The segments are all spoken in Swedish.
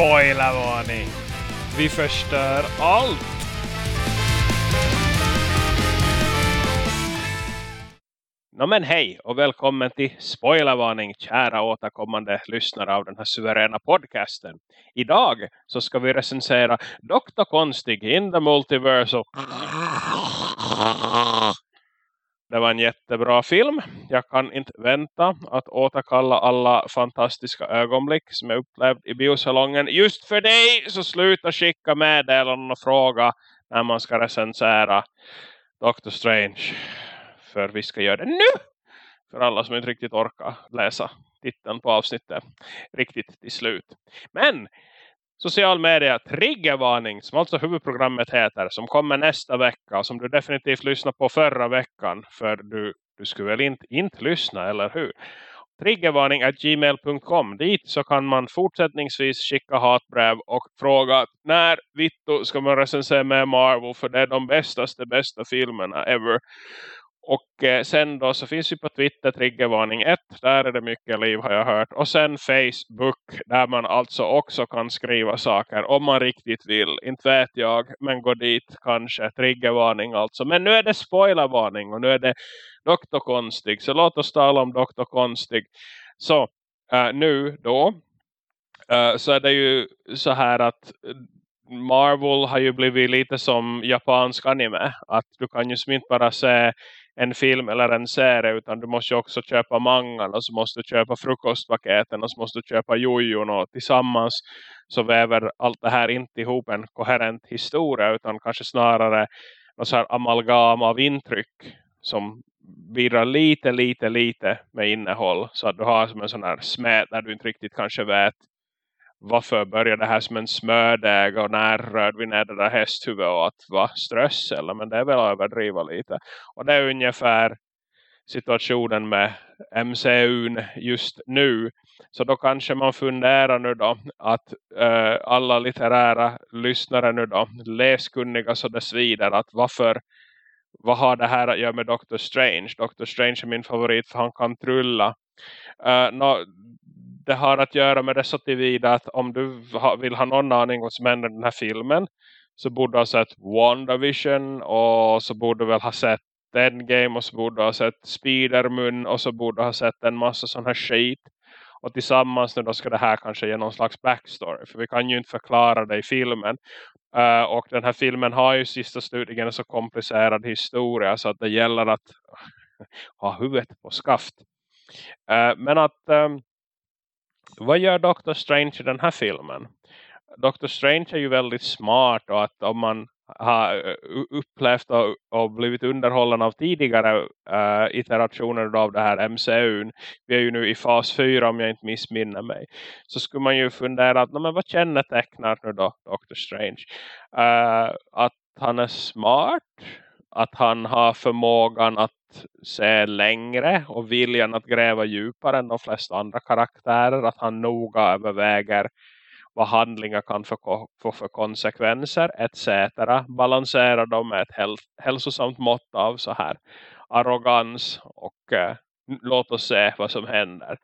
Spoilervarning! Vi förstör allt! No men hej och välkommen till Spoilervarning kära återkommande lyssnare av den här suveräna podcasten. Idag så ska vi recensera Dr. Konstig in the Multiverse. Det var en jättebra film. Jag kan inte vänta att återkalla alla fantastiska ögonblick som jag upplevt i biosalongen. Just för dig så sluta skicka meddelanden och fråga när man ska recensera Doctor Strange. För vi ska göra det nu! För alla som inte riktigt orkar läsa titeln på avsnittet riktigt till slut. Men social media triggervarning som alltså huvudprogrammet heter som kommer nästa vecka som du definitivt lyssnade på förra veckan för du, du skulle väl inte, inte lyssna eller hur? Triggervarning at gmail.com dit så kan man fortsättningsvis skicka hatbrev och fråga när Vitto ska man recensera med Marvel? För det är de bästaste bästa filmerna ever och eh, sen då så finns ju på Twitter triggervarning 1. Där är det mycket liv har jag hört. Och sen Facebook där man alltså också kan skriva saker om man riktigt vill. Inte vet jag men gå dit kanske. Triggervarning alltså. Men nu är det spoilervarning och nu är det Dr. Konstig. Så låt oss tala om Dr. Konstig. Så äh, nu då äh, så är det ju så här att Marvel har ju blivit lite som japansk anime. Att du kan ju inte bara se en film eller en serie utan du måste också köpa mangan och så måste du köpa frukostpaketen och så måste du köpa jojon och tillsammans så väver allt det här inte ihop en koherent historia utan kanske snarare något så här amalgam av intryck som bidrar lite, lite, lite med innehåll så att du har som en sån här smät där du inte riktigt kanske vet varför började det här som en smördäg och när rörde vi ner det där hästhuvudet och att vara strössel men det är väl att överdriva lite och det är ungefär situationen med MCU just nu så då kanske man funderar nu då att uh, alla litterära lyssnare nu då läskunniga så det svider att varför vad har det här att göra med Doctor Strange? Doctor Strange är min favorit för han kan trulla. Uh, eh, no, det har att göra med det så tillvida att om du vill ha någon aning om vad som händer i den här filmen så borde du ha sett WandaVision och så borde du väl ha sett Endgame och så borde du ha sett Spiderman och så borde du ha sett en massa sån här skit. Och tillsammans nu då ska det här kanske ge någon slags backstory. För vi kan ju inte förklara det i filmen. Uh, och den här filmen har ju sista studien en så komplicerad historia så att det gäller att ha huvudet på skaft. Uh, men att um, vad gör Doctor Strange i den här filmen? Doctor Strange är ju väldigt smart och att om man har eh, upplevt och, och blivit underhållen av tidigare uh, iterationer av det här MCU. Vi är ju nu i fas 4 om jag inte missminner mig. Så skulle man ju fundera att men vad kännetecknar nu då Doctor Strange? Uh, att han är smart. Att han har förmågan att se längre och viljan att gräva djupare än de flesta andra karaktärer. Att han noga överväger vad handlingar kan få för konsekvenser etc. Balanserar dem med ett häl hälsosamt mått av så här arrogans och eh, låt oss se vad som händer.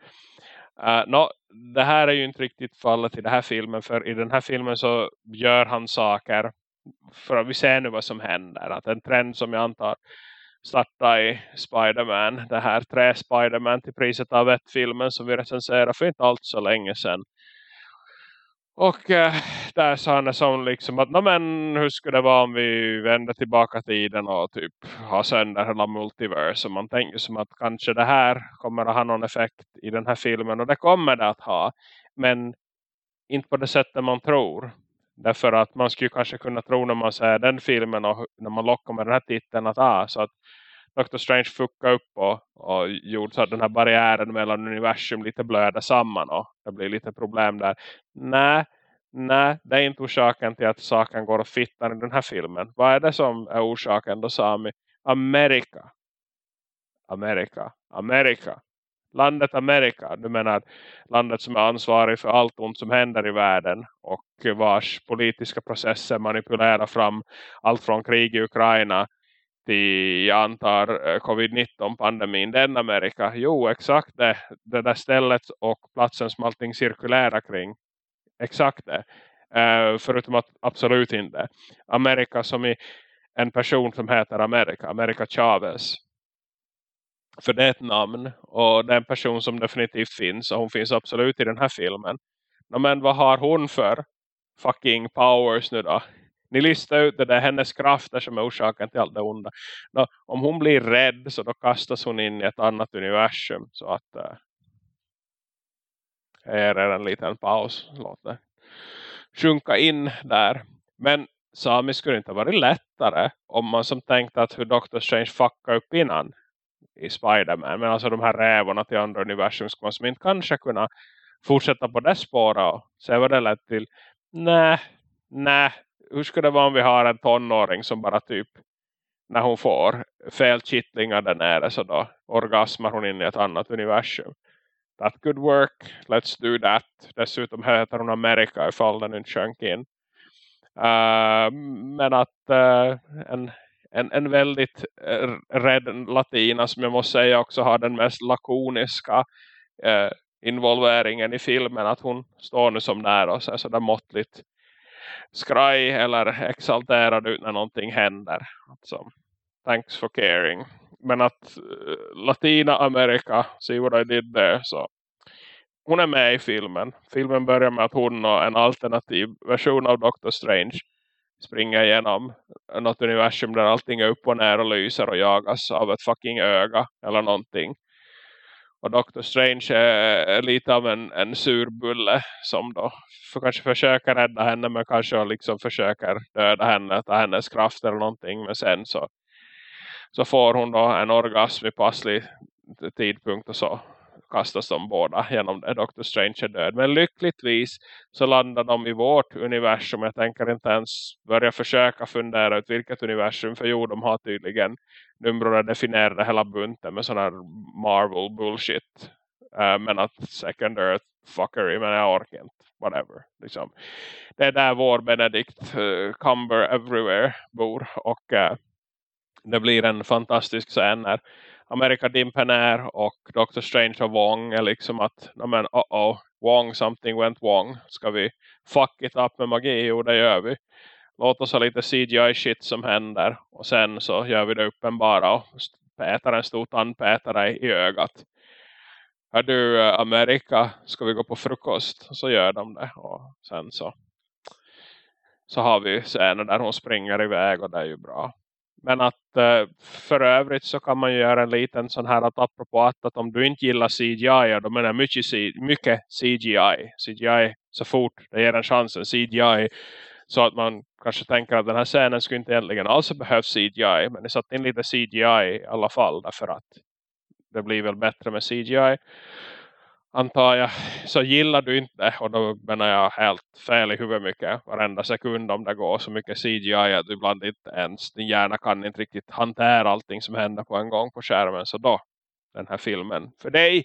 Eh, uh, no, det här är ju inte riktigt fallet i den här filmen för i den här filmen så gör han saker för att vi ser nu vad som händer. Att en trend som jag antar starta i Spiderman. Det här tre Spiderman till priset av ett filmen som vi recenserade för inte allt så länge sedan. Och eh, där sa han som liksom att men hur skulle det vara om vi vänder tillbaka tiden och typ har sönder hela multiversum. Man tänker som att kanske det här kommer att ha någon effekt i den här filmen och det kommer det att ha. Men inte på det sättet man tror. Därför att man skulle kanske kunna tro när man ser den filmen och när man lockar med den här titeln att ah, så att Doctor Strange fuckar upp och, och gjorde så att den här barriären mellan universum lite blöder samman och det blir lite problem där. Nej, nej, det är inte orsaken till att saken går och fittar i den här filmen. Vad är det som är orsaken då Sami? Amerika. Amerika. Amerika landet Amerika. Du menar landet som är ansvarig för allt ont som händer i världen. Och vars politiska processer manipulerar fram allt från krig i Ukraina till jag antar eh, covid-19-pandemin. Den Amerika. Jo, exakt det. Det där stället och platsen som allting cirkulerar kring exakt det. Uh, förutom att absolut inte. Amerika som i en person som heter Amerika. Amerika Chavez. För det är ett namn. Och det är en person som definitivt finns. Och hon finns absolut i den här filmen. Men vad har hon för fucking powers nu då? Ni listar ut det där hennes krafter som är orsaken till allt det onda. Nå, om hon blir rädd så då kastas hon in i ett annat universum. Så att äh, här är en liten paus. Låt det sjunka in där. Men Sami skulle inte varit lättare om man som tänkte att hur Doctor Strange fuckade upp innan i Spiderman. Men alltså de här rävorna till andra universum skulle man som inte kanske kunna fortsätta på det spåret och se vad det lät till. Nej, nej. Hur skulle det vara om vi har en tonåring som bara typ när hon får fel kittlingar där nere så då orgasmar hon in i ett annat universum. That could work. Let's do that. Dessutom heter hon Amerika ifall den inte sjönk in. Uh, men att uh, en, en, en väldigt eh, rädd latina som jag måste säga också har den mest lakoniska eh, involveringen i filmen. Att hon står nu som där och ser sådär måttligt skraj eller exalterad ut när någonting händer. Alltså, thanks for caring. Men att eh, Latina Amerika, see what I did there, så hon är med i filmen. Filmen börjar med att hon och en alternativ version av Doctor Strange springer igenom något universum där allting är upp och ner och lyser och jagas av ett fucking öga eller någonting. Och Doctor Strange är lite av en, en surbulle som då för kanske försöker rädda henne men kanske liksom försöker döda henne, ta hennes kraft eller någonting. Men sen så, så får hon då en orgasm i passlig tidpunkt och så kastas de båda genom det. Doctor Strange är död. Men lyckligtvis så landar de i vårt universum. Jag tänker inte ens börja försöka fundera ut vilket universum. För jo, de har tydligen nummer definierade hela bunten med sån här Marvel bullshit. Uh, men att Second Earth fuckery, men jag orkar inte. Whatever. Liksom. Det är där vår Benedict uh, Cumber Everywhere bor. Och uh, det blir en fantastisk scen när America Dimpener och Doctor Strange och Wong är liksom att, men uh oh, Wong, something went wrong. Ska vi fuck it up med magi? Jo, det gör vi. Låt oss ha lite CGI-shit som händer. Och sen så gör vi det uppenbara och petar en stor tandpetare i ögat. Hör du eh, Amerika, ska vi gå på frukost? Så gör de det. Och sen så, så har vi scener där hon springer iväg och det är ju bra. Men att eh, för övrigt så kan man ju göra en liten sån här att apropå att, att om du inte gillar CGI då menar mycket, mycket CGI. CGI så fort det ger en chans en CGI så att man kanske tänker att den här scenen skulle inte egentligen alls behöva CGI. Men det satt in lite CGI i alla fall därför att det blir väl bättre med CGI antar jag, så gillar du inte, och då menar jag helt fel i huvudet mycket, varenda sekund om det går så mycket CGI att du ibland inte ens, din hjärna kan inte riktigt hantera allting som händer på en gång på skärmen, så då, den här filmen, för dig,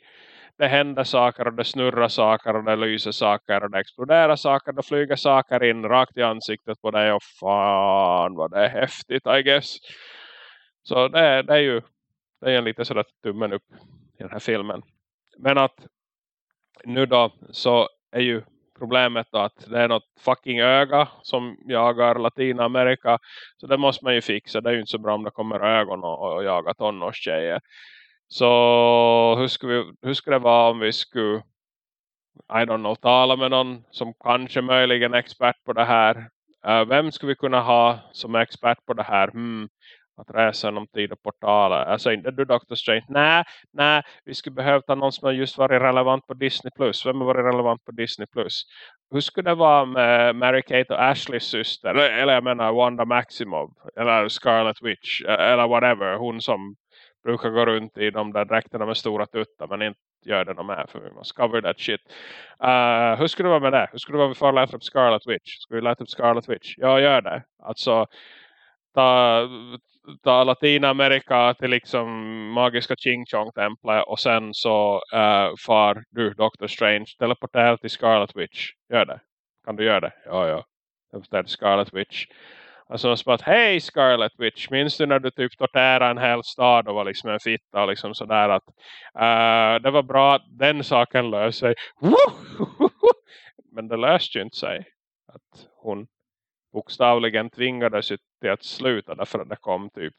det händer saker och det snurrar saker och det lyser saker och det exploderar saker, det flyger saker in rakt i ansiktet på dig och fan vad det är häftigt, I guess. Så det, det är ju det är en lite sådär tummen upp i den här filmen. Men att nu då så är ju problemet då att det är något fucking öga som jagar Latinamerika. Så det måste man ju fixa. Det är ju inte så bra om det kommer ögon och, och jagar tonårstjejer. Så hur skulle, vi, hur skulle det vara om vi skulle I don't know, tala med någon som kanske möjligen är expert på det här. Uh, vem skulle vi kunna ha som är expert på det här? Hmm att resa genom tid och portaler. Alltså inte du Dr. Strange. Nej, nej, vi skulle behöva någon som har just varit relevant på Disney+. Plus. Vem har varit relevant på Disney+. Plus? Hur skulle det vara med Mary-Kate och Ashleys syster? Eller, eller jag menar Wanda Maximov. Eller Scarlet Witch. E-, eller whatever. Hon som brukar gå runt i de där dräkterna med stora tuttar. Men inte gör det de här. För vi måste cover that shit. Uh, hur skulle det vara med det? Hur skulle det vara med att får upp Scarlet Witch? Ska vi leta upp Scarlet Witch? Ja, gör det. Alltså ta, ta Latinamerika till liksom magiska Ching Chong templet och sen så uh, far du Doctor Strange teleportera till Scarlet Witch. Gör det. Kan du göra det? Ja, ja. Teleportera till Scarlet Witch. Alltså som att, hej Scarlet Witch, minns du när du typ torterade en hel stad och var liksom en fitta och liksom sådär att uh, det var bra att den saken löste sig. men det löste ju inte sig. Att hon bokstavligen tvingades till att sluta därför att det kom typ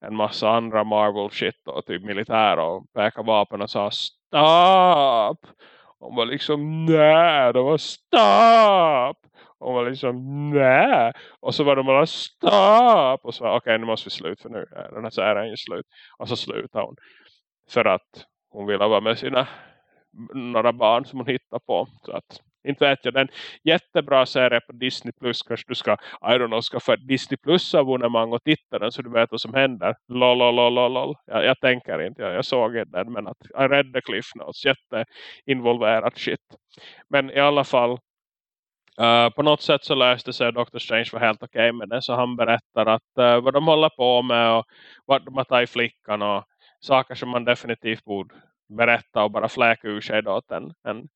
en massa andra Marvel shit och typ militär och pekade vapen och sa stopp. Hon var liksom nej, det var stopp. Hon var liksom nej. Och så var de bara stopp. Och så okej okay, nu måste vi sluta för nu är den här serien slut. Och så slutade hon. För att hon ville vara med sina några barn som hon hittar på. Så att inte vet jag, den jättebra serie på Disney Plus kanske du ska, I don't know, skaffa ett Disney Plus abonnemang och titta den så du vet vad som händer. Lololololol. Jag, jag tänker inte, jag, jag såg inte den men att I read the cliff notes, jätteinvolverat shit. Men i alla fall Uh, på något sätt så löste sig Dr. Strange var helt okej okay med det. Så han berättar att uh, vad de håller på med och vart de har tagit flickan och saker som man definitivt borde berätta och bara fläka ur sig då en, en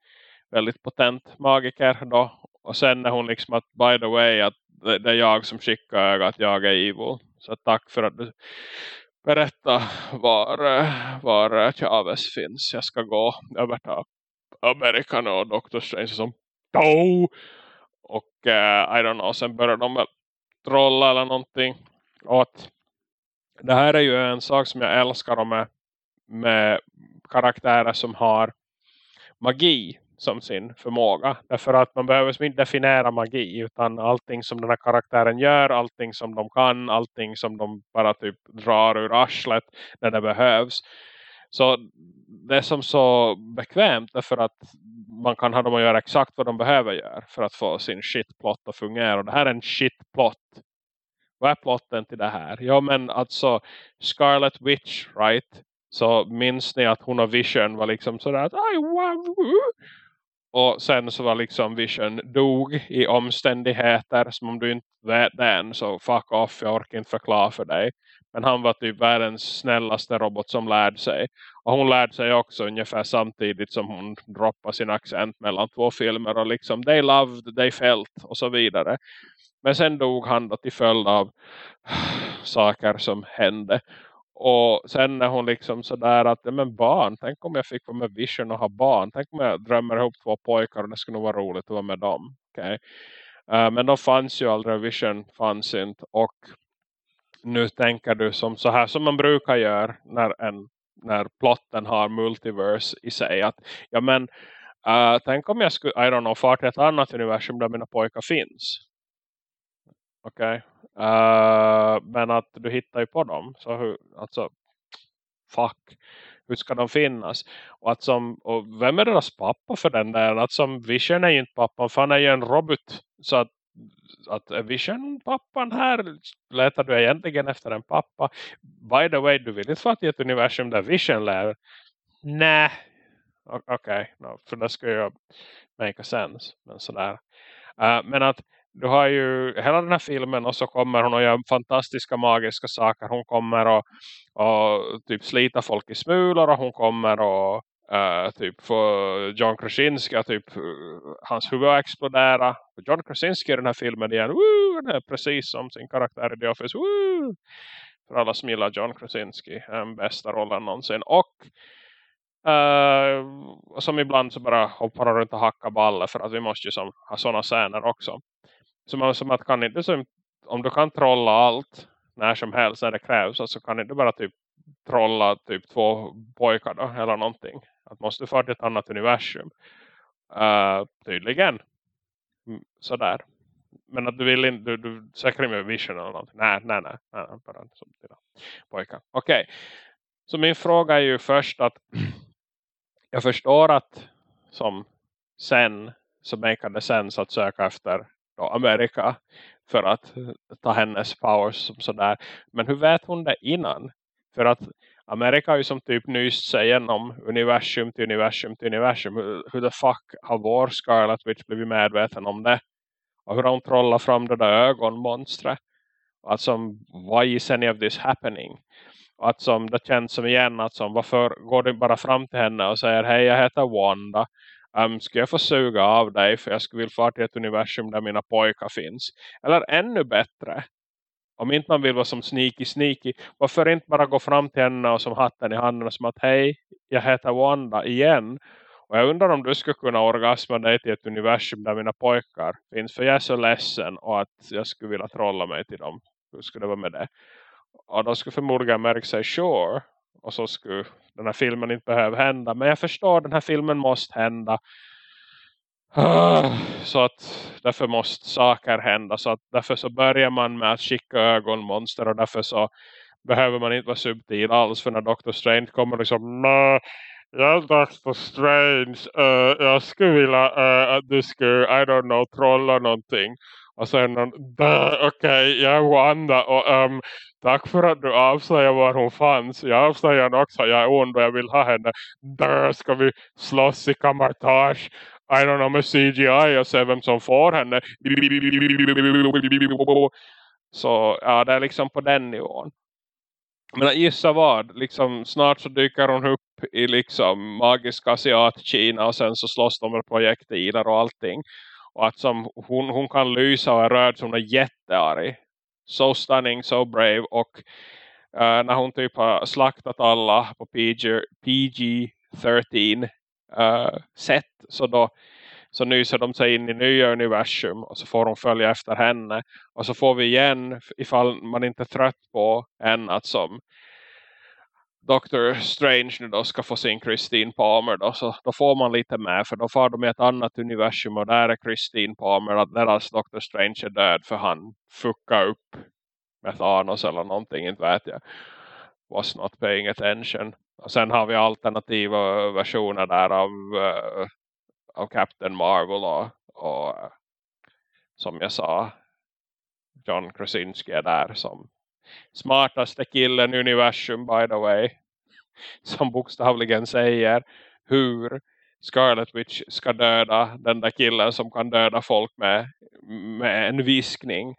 väldigt potent magiker då. Och sen är hon liksom att by the way att det, det är jag som skickar ögat att jag är evil. Så tack för att du berättar var, var Chavez finns. Jag ska gå över till Amerikan och Dr. Strange som DOW! Och uh, I don't know, sen börjar de trolla eller någonting. Och att det här är ju en sak som jag älskar med, med karaktärer som har magi som sin förmåga. Därför att man behöver inte definiera magi utan allting som den här karaktären gör, allting som de kan, allting som de bara typ drar ur arslet när det behövs. Så det är som så bekvämt därför att man kan ha dem att göra exakt vad de behöver göra för att få sin shitplot att fungera. Och det här är en shitplot. Vad är plotten till det här? Ja men alltså Scarlet Witch, right? Så minns ni att hon och Vision var liksom sådär att I love. Och sen så var liksom Vision dog i omständigheter som om du inte vet den så fuck off, jag orkar inte förklara för dig. Men han var typ världens snällaste robot som lärde sig. Och hon lärde sig också ungefär samtidigt som hon droppade sin accent mellan två filmer. Och liksom they loved, they felt och så vidare. Men sen dog han då till följd av saker som hände. Och sen när hon liksom sådär att, men barn, tänk om jag fick vara med Vision och ha barn. Tänk om jag drömmer ihop två pojkar och det skulle nog vara roligt att vara med dem. Okay? Uh, eh, men de fanns ju aldrig, Vision fanns inte. Och nu tänker du som så här som man brukar göra när, en, när plotten har multiverse i sig. Att, ja men, uh, tänk om jag skulle, I don't know, fara till ett annat universum där mina pojkar finns. Okej. Okay. Uh, men att du hittar ju på dem. Så hur, alltså, fuck. Hur ska de finnas? Och, att som, och vem är deras pappa för den där? Att som Vision är ju inte pappan. För han är ju en robot. Så att, att är Vision pappan här? Letar du egentligen efter en pappa? By the way, du vill inte få till ett universum där Vision lär. Nej. Okej. Okay, no, för det skulle ju make a sense. Men sådär. Uh, men att du har ju hela den här filmen och så kommer hon och gör fantastiska magiska saker. Hon kommer och, och typ slita folk i smulor och hon kommer och uh, typ få John Krasinski typ uh, hans huvud explodera. John Krasinski i den här filmen igen. Woo! Det är precis som sin karaktär i The Office. Woo! För alla som gillar John Krasinski. Den bästa rollen någonsin. Och Uh, som ibland så bara hoppar runt och hackar baller för att vi måste ju som, ha sådana scener också. Som, som att kan inte som, om du kan trolla allt när som helst när det krävs så alltså kan inte bara typ trolla typ två pojkar då, eller någonting. Att måste få till ett annat universum. Uh, tydligen. Mm, sådär. Men att du vill inte, du, du söker med vision eller någonting. Nej, nej, nej. nej, nej bara som dina pojkar. Okej. Okay. Så min fråga är ju först att jag förstår att som sen så make det sens att söka efter Amerika för att ta hennes powers som sådär. Men hur vet hon det innan? För att Amerika har ju som typ nyst sig genom universum till universum till universum. Hur, hur the fuck har vår Scarlet Witch blivit medveten om det? Och hur har hon trollat fram det där ögonmonstret? Och att som, why is any of this happening? Och att som, det känns som igen att som, varför går du bara fram till henne och säger hej jag heter Wanda um, ska jag få suga av dig för jag skulle vilja fara till ett universum där mina pojkar finns. Eller ännu bättre. Om inte man vill vara som sneaky sneaky. Varför inte bara gå fram till henne och som hatten i handen och som att hej, jag heter Wanda igen. Och jag undrar om du skulle kunna orgasma dig till ett universum där mina pojkar finns. För jag är så ledsen och att jag skulle vilja trolla mig till dem. Hur skulle det vara med det? Och de skulle förmodligen märka sig sure. Och så skulle den här filmen inte behöva hända. Men jag förstår den här filmen måste hända. Ah, så att därför måste saker hända. Så att därför så börjar man med att skicka ögonmonster. Och därför så behöver man inte vara subtil alls. För när Doctor Strange kommer liksom. Nej, jag är Doctor Strange. Uh, jag skulle vilja uh, att du skulle, I don't know, trolla någonting. Och sen okej, okay, jag är Wanda och um, tack för att du avslöjar var hon fanns. Jag avslöjar också att jag är ond och jag vill ha henne. Där ska vi slåss i kamartage. I don't know med CGI och se vem som får henne. Så ja, det är liksom på den nivån. Men gissa vad, liksom, snart så dyker hon upp i liksom magiska asiat-Kina och sen så slåss de med projektiler och allting. Och att som hon, hon kan lysa och är röd som är jättearg. So stunning, so brave. Och uh, när hon typ har slaktat alla på PG, PG-13 uh, eh, sätt så då så nyser de sig in i nya universum och så får de följa efter henne. Och så får vi igen, ifall man inte är trött på en att som Doctor Strange nu då ska få sin Christine Palmer då, så då får man lite med för då får de i ett annat universum och där är Christine Palmer att deras alltså Doctor Strange är död för han fuckar upp med Thanos eller någonting, inte vet jag. Was not paying attention. Och sen har vi alternativa versioner där av, uh, av Captain Marvel och, och eh, som jag sa John Krasinski är där som smartaste killen i universum by the way. Som bokstavligen säger hur Scarlet Witch ska döda den där killen som kan döda folk med, med en viskning.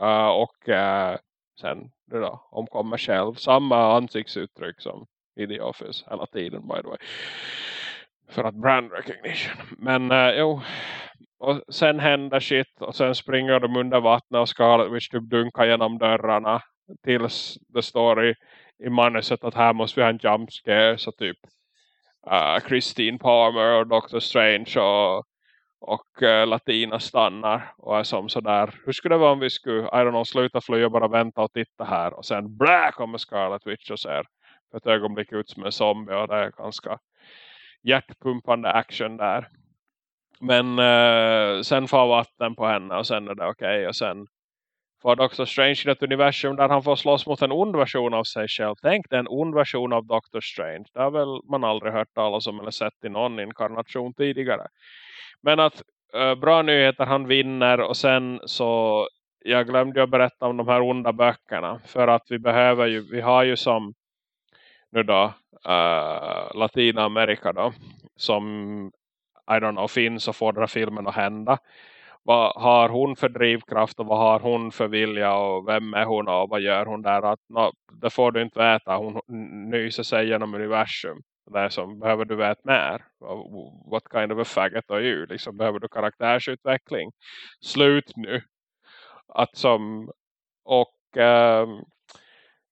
Uh, och uh, sen då, omkommer själv. Samma ansiktsuttryck som i The Office hela tiden by the way. För att brand recognition. Men uh, jo, och sen händer shit och sen springer de under vattnet och Scarlet Witch typ dunkar genom dörrarna tills det står i, i manuset att här måste vi ha en jump scare så typ uh, Christine Palmer och Doctor Strange och, och uh, Latina stannar och är som sådär, hur skulle det vara om vi skulle, I don't know, sluta flyga bara vänta och titta här och sen blä kommer Scarlet Witch och ser för ett ögonblick ut som en zombie och det är ganska hjärtpumpande action där men uh, sen får vatten på henne och sen är det okej okay. och sen för Doctor Strange i ett universum där han får slåss mot en ond version av sig själv. Tänk den en ond version av Doctor Strange. Det har väl man aldrig hört talas om eller sett i någon inkarnation tidigare. Men att äh, bra nyheter, han vinner och sen så jag glömde ju berätta om de här onda böckerna. För att vi behöver ju, vi har ju som nu då äh, Latinamerika då som I don't know, finns och får den här filmen att hända vad har hon för drivkraft och vad har hon för vilja och vem är hon och vad gör hon där? Att no, det får du inte veta. Hon nyser sig genom universum. Det är som, behöver du veta mer? What kind of a faggot are you? Liksom, behöver du karaktärsutveckling? Slut nu. Att som och eh,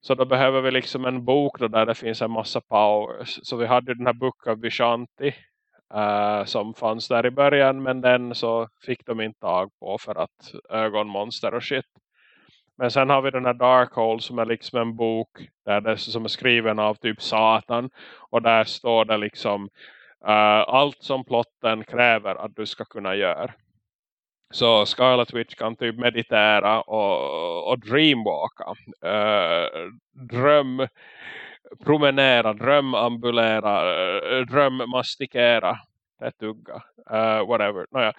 så då behöver vi liksom en bok då där det finns en massa powers så vi hade den här Book of Vishanti. Uh, som fanns där i början men den så fick de inte tag på för att ögonmonster och shit. Men sen har vi den här Darkhold som är liksom en bok där det som är skriven av typ Satan och där står det liksom uh, allt som plotten kräver att du ska kunna göra. Så Scarlet Witch kan typ meditera och, och dreamwalka. Uh, dröm promenera, drömambulera, drömmastikera, det tugga, uh, eh, whatever. Naja,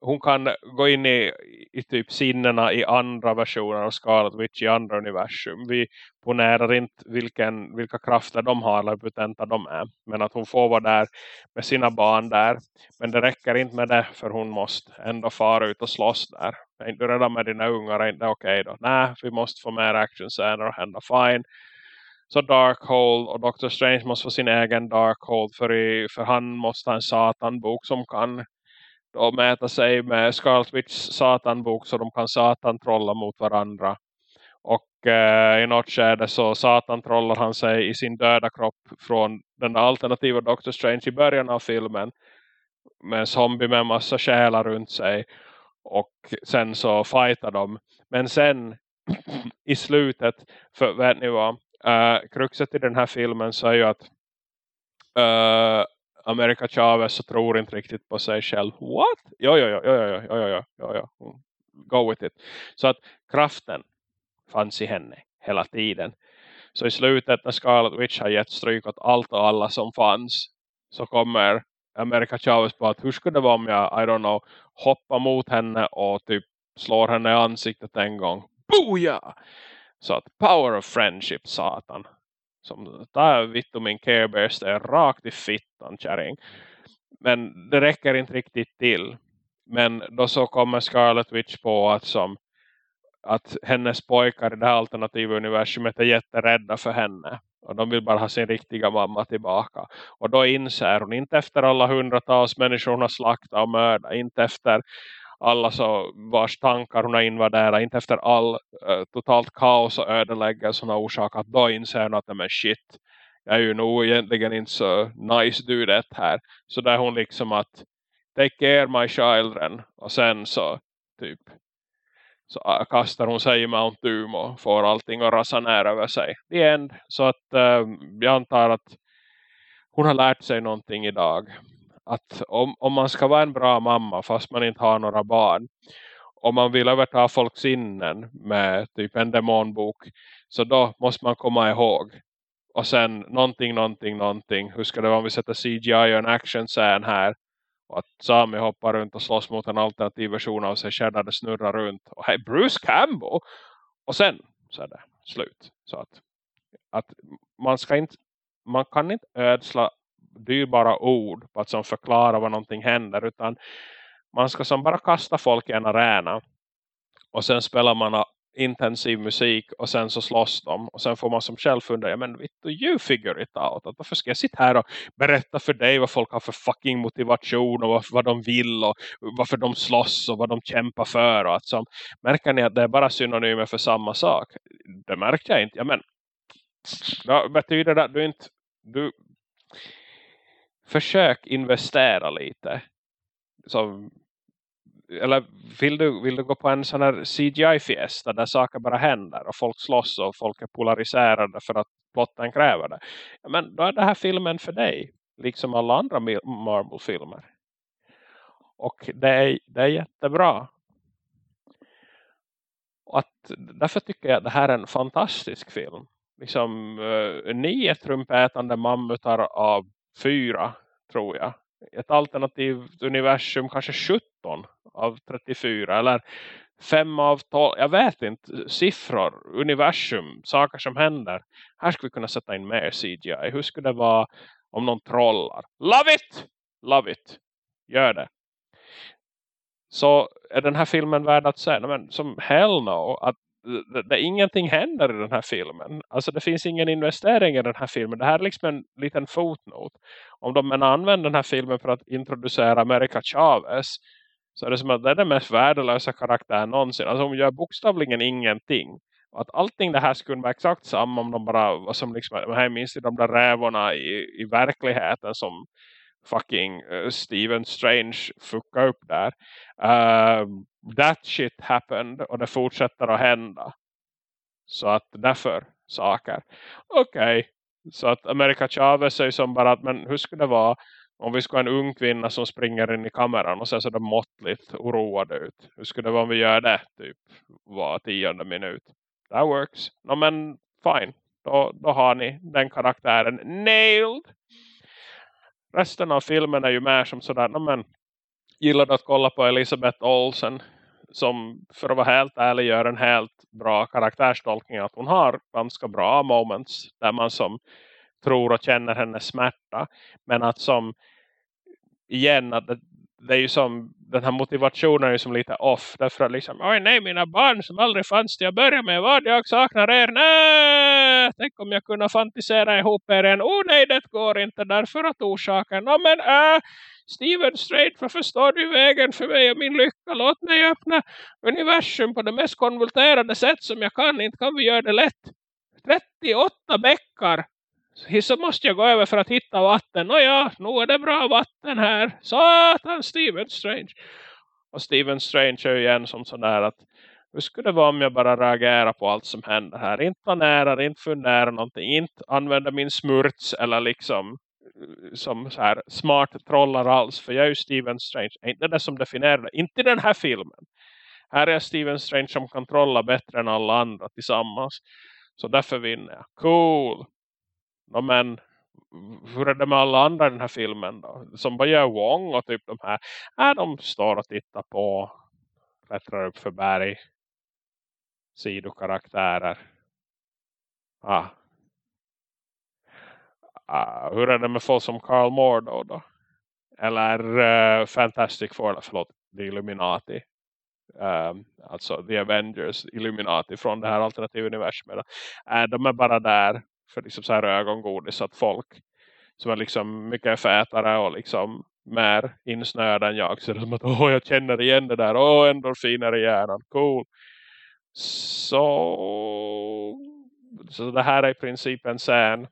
hon kan gå in i, i typ sinnena i andra versioner av Scarlet Witch i andra universum. Vi ponerar inte vilken, vilka krafter de har eller hur potenta de är. Men att hon får vara där med sina barn där. Men det räcker inte med det för hon måste ändå fara ut och slåss där. Är inte redan med dina ungar är inte okej okay då. Nej, vi måste få mer actionscener och hända fine så Darkhold och Doctor Strange måste få sin egen Darkhold för, i, för han måste ha en satanbok som kan då mäta sig med Scarlet Witch satanbok så de kan satan trolla mot varandra. Och eh, i något skede så satan trollar han sig i sin döda kropp från den alternativa Doctor Strange i början av filmen. med en zombie med en massa själar runt sig och sen så fightar de men sen i slutet för vet ni vad Äh, kruxet i den här filmen så är ju att uh, America Chavez så tror inte riktigt på sig själv. What? Ja, ja, ja, ja, ja, ja, ja, ja. Mm. Go with it. Så att kraften fanns i henne hela tiden. Så i slutet när Scarlet Witch har gett stryk åt allt och alla som fanns så kommer America Chavez på att hur skulle det vara om jag, I don't know, hoppar mot henne och typ slår henne i ansiktet en gång. Boja! Så att power of friendship, satan. Som tar vitt och min Care Bears är rakt i fittan, kärring. Men det räcker inte riktigt till. Men då så kommer Scarlet Witch på att som att hennes pojkar i det här alternativa universumet är jätterädda för henne. Och de vill bara ha sin riktiga mamma tillbaka. Och då inser hon inte efter alla hundratals människor hon har slaktat och mördat. Inte efter alla så vars tankar hon har invaderat. Inte efter all uh, totalt kaos och ödeläggelse hon har orsakat. Då inser hon att men shit. Jag är ju nog egentligen inte så nice du det här. Så där hon liksom att take care my children. Och sen så typ så eh, kastar hon sig i Mount Doom och får allting att rasa ner över sig. The end. Så att uh, jag antar att hon har lärt sig någonting idag. Att om, om man ska vara en bra mamma fast man inte har några barn. Om man vill överta folks sinnen med typ en demonbok. Så då måste man komma ihåg. Och sen någonting, någonting, någonting. Hur ska det vara om vi sätter CGI och en action scen här. Och att Sami hoppar runt och slåss mot en alternativ version av sig själv där det snurrar runt. Och hej, Bruce Campbell! Och sen så är det slut. Så att, att man ska inte man kan inte ödsla dyrbara ord på att som förklara vad någonting händer utan man ska som bara kasta folk i en arena och sen spelar man intensiv musik och sen så slåss de och sen får man som själv fundera men you figure it out att varför ska jag sitta här och berätta för dig vad folk har för fucking motivation och vad, vad de vill och varför de slåss och vad de kämpar för och att som, märker ni att det är bara synonymer för samma sak? Det märker jag inte, ja men då betyder det? Att du inte du försök investera lite så eller vill du, vill du gå på en sån här CGI-fiesta där saker bara händer och folk slåss och folk är polariserade för att plotten kräver det. Men då är det här filmen för dig. Liksom alla andra Marvel-filmer. Och det är, det är jättebra. Och att, därför tycker jag att det här är en fantastisk film. Liksom uh, nio trumpätande mammutar av fyra tror jag ett alternativt universum kanske 17 av 34 eller 5 av 12, jag vet inte, siffror, universum, saker som händer. Här skulle vi kunna sätta in mer CGI. Hur skulle det vara om någon trollar? Love it! Love it! Gör det. Så är den här filmen värd att se? Men som hell no. Att det, det, ingenting händer i den här filmen. Alltså det finns ingen investering i den här filmen. Det här är liksom en liten fotnot. Om de använder den här filmen för att introducera America Chavez så är det som att det är den mest värdelösa karaktären någonsin. Alltså de gör bokstavligen ingenting. Och att allting det här skulle vara exakt samma om de bara var som liksom, här minns de där rävorna i, i verkligheten som fucking eh, uh, Steven Strange fuckade upp där. Uh, that shit happened och det fortsätter att hända. Så att därför saker. Okej. Okay. Så att America Chavez säger som bara att men hur skulle det vara om vi ska ha en ung kvinna som springer in i kameran och ser sådär måttligt oroad ut. Hur skulle det vara om vi gör det typ var tionde minut? That works. No, men fine. Då, då har ni den karaktären nailed. Resten av filmen är ju mer som sådär, no, men gillade att kolla på Elisabeth Olsen? Som för att vara helt ärlig gör en helt bra karaktärstolkning att hon har ganska bra moments där man som tror och känner hennes smärta men att som igen att det, det är ju som den här motivationen är ju som lite off därför att liksom, oj nej mina barn som aldrig fanns till att börja med vad jag saknar er, nej tänk om jag kunde fantisera ihop er en, oh nej det går inte därför att orsaken, no, men äh, Steven Strait, varför står du i vägen för mig och min lycka? Låt mig öppna universum på det mest konvulterade sätt som jag kan. Inte kan vi göra det lätt. 38 bäckar så måste jag gå över för att hitta vatten. Och ja, nu är det bra vatten här. Satan, Steven Strange. Och Steven Strange är ju igen som sådär att hur skulle det vara om jag bara reagerar på allt som händer här? Inte planerar, inte funderar någonting. Inte använda min smurts eller liksom som så här smart trollar alls. För jag är ju Steven Strange. Inte det som definierar det. Inte i den här filmen. Här är Steven Strange som kan trolla bättre än alla andra tillsammans. Så därför vinner jag. Cool. No, men hur är det med alla andra i den här filmen då? Som bara gör Wong och typ de här. Äh, de står och tittar på. Klättrar upp för berg. Sidokaraktärer. Ah. Ah, hur är det med folk som Carl Moore då? då? Eller uh, Fantastic Four, förlåt, The Illuminati. Um, alltså The Avengers, Illuminati från det här alternativa universumet. Äh, de är bara där för liksom så här ögongodis att folk som är liksom mycket fätare och liksom mer insnöda än jag. Så det är som att åh, jag känner igen det där. Åh, endorfiner i hjärnan. Cool. Så, så det här är i princip en scen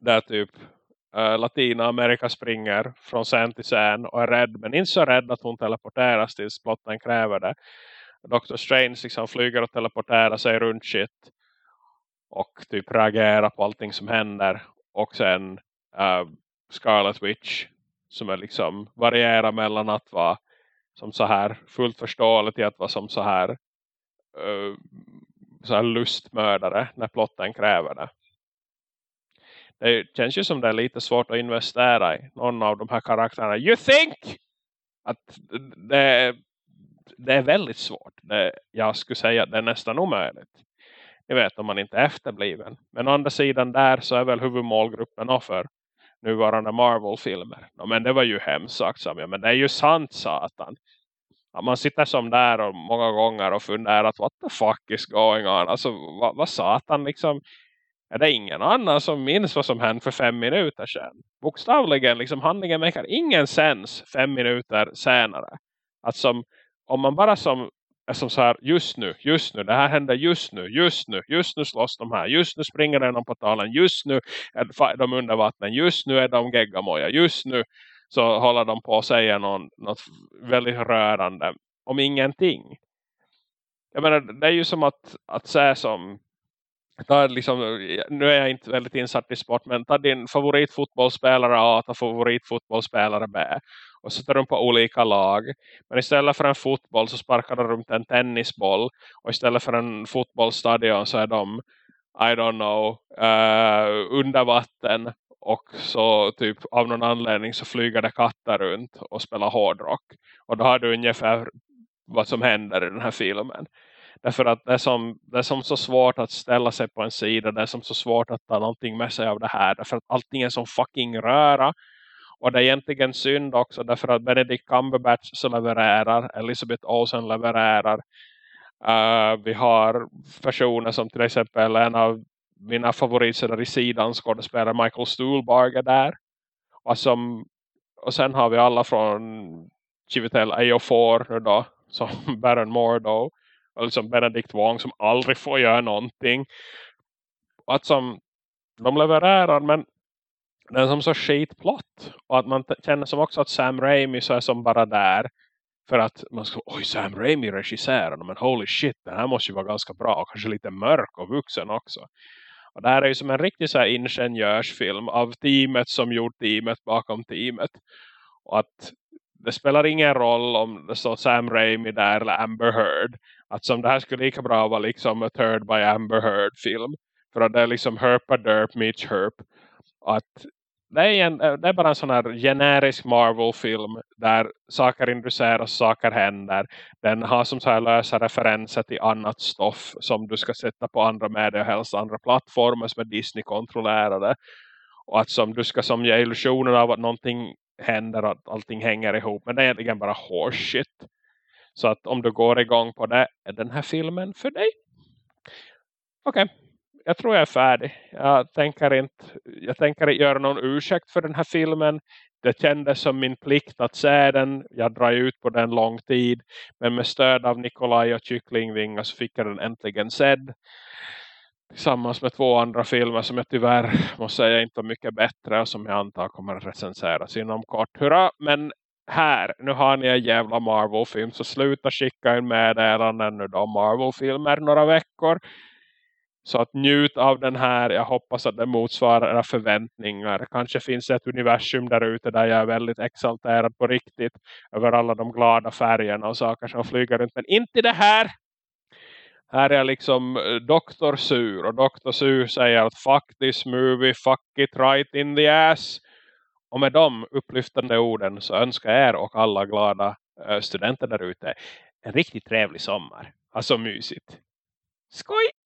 där typ uh, Latinamerika springer från scen till scen och är rädd. Men inte så rädd att hon teleporteras tills plotten kräver det. Dr. Strange liksom flyger och teleporterar sig runt shit och typ reagera på allting som händer och sen uh, Scarlet Witch som är liksom varierar mellan att vara som så här fullt förståeligt till att vara som så här uh, så här lustmördare när plotten kräver det. Det känns ju som det är lite svårt att investera i någon av de här karaktärerna. You think! Att det, det är väldigt svårt. Det, jag skulle säga att det är nästan omöjligt. Ni vet om man inte är efterbliven. Men å andra sidan där så är väl huvudmålgruppen för nuvarande Marvel-filmer. No, men det var ju hemskt sagt som jag. Men det är ju sant satan. Ja, man sitter som där och många gånger och funderar att what the fuck is going on? Alltså vad, vad satan liksom. Är det ingen annan som minns vad som hände för fem minuter sedan? Bokstavligen liksom handlingen makar ingen sens fem minuter senare. Att som om man bara som som så här, just nu, just nu, det här händer just nu, just nu, just nu slåss de här, just nu springer de på talen, just nu är de under vattnet, just nu är de geggamoja, just nu så håller de på att säga någon, något väldigt rörande om ingenting. Jag menar, det är ju som att, att säga som liksom, nu är jag inte väldigt insatt i sport men ta din favoritfotbollsspelare A, ta favoritfotbollsspelare B och sätter dem på olika lag. Men istället för en fotboll så sparkar de runt en tennisboll. Och istället för en fotbollsstadion så är de, I don't know, uh, under vatten. Och så typ av någon anledning så flyger det katter runt och spelar hårdrock. Och då har du ungefär vad som händer i den här filmen. Därför att det är, som, det är som så svårt att ställa sig på en sida. Det är som så svårt att ta någonting med sig av det här. Därför att allting är som fucking röra. Och det är egentligen synd också därför att Benedict Cumberbatch så levererar, Elizabeth Olsen levererar. Uh, vi har personer som till exempel en av mina favoriter i sidan skådespelare Michael Stuhlbarger där. Och, som, och sen har vi alla från Chivitel Ejiofor nu då, som Baron Mordo och liksom Benedict Wong som aldrig får göra någonting. Och att som de levererar men den är som så skitplott. Och att man känner som också att Sam Raimi så är som bara där. För att man ska, oj Sam Raimi regisserar men holy shit, den här måste ju vara ganska bra. Och kanske lite mörk och vuxen också. Och det här är ju som en riktig så här ingenjörsfilm av teamet som gjort teamet bakom teamet. Och att det spelar ingen roll om det står Sam Raimi där eller Amber Heard. Att som det här skulle lika bra vara liksom a third by Amber Heard film. För att det är liksom Herpa Derp meets Herp. Att det är, en, eh, det är bara en sån här generisk Marvel-film där saker introduceras, saker händer. Den har som så här lösa referenser till annat stoff som du ska sätta på andra medier och helst andra plattformar som är Disney-kontrollerade. Och att som du ska som ge illusionen av att någonting händer och att allting hänger ihop. Men det är egentligen bara horseshit. Så att om du går igång på det, är den här filmen för dig? Okej. Okay jag tror jag är färdig. Jag tänker inte, jag tänker inte göra någon ursäkt för den här filmen. Det kändes som min plikt att se den. Jag drar ut på den lång tid. Men med stöd av Nikolaj och Kycklingvinga så fick jag den äntligen sedd. tillsammans med två andra filmer som jag tyvärr måste säga inte var mycket bättre och som jag antar kommer att recenseras inom kort. Hurra, men här, nu har ni en jävla Marvel-film så sluta skicka in meddelanden nu då Marvel-filmer några veckor. Så att njut av den här. Jag hoppas att det motsvarar era förväntningar. Kanske finns ett universum där ute där jag är väldigt exalterad på riktigt. Över alla de glada färgerna och saker som flyger runt. Men inte det här. Här är jag liksom eh, Dr. Sur. Och Dr. Sur säger att fuck this movie, fuck it right in the ass. Och med de upplyftande orden så önskar jag er och alla glada eh, studenter där ute en riktigt trevlig sommar. Alltså mysigt. Skoj!